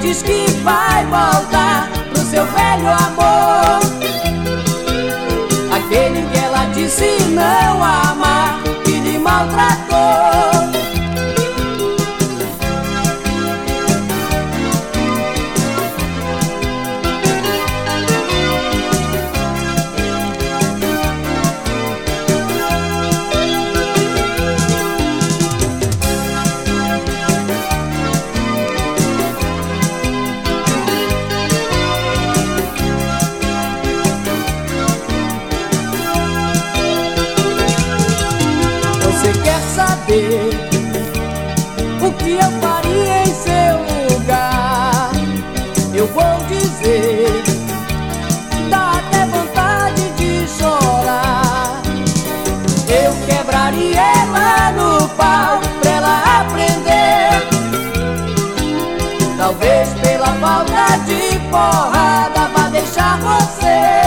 diz que vai voltar pro seu velho amor. Aquele que ela disse não amar, que lhe maltratou. O que eu faria em seu lugar? Eu vou dizer. Dá até vontade de chorar. Eu quebraria ela no pau pra ela aprender. Talvez pela falta de porrada, vá deixar você.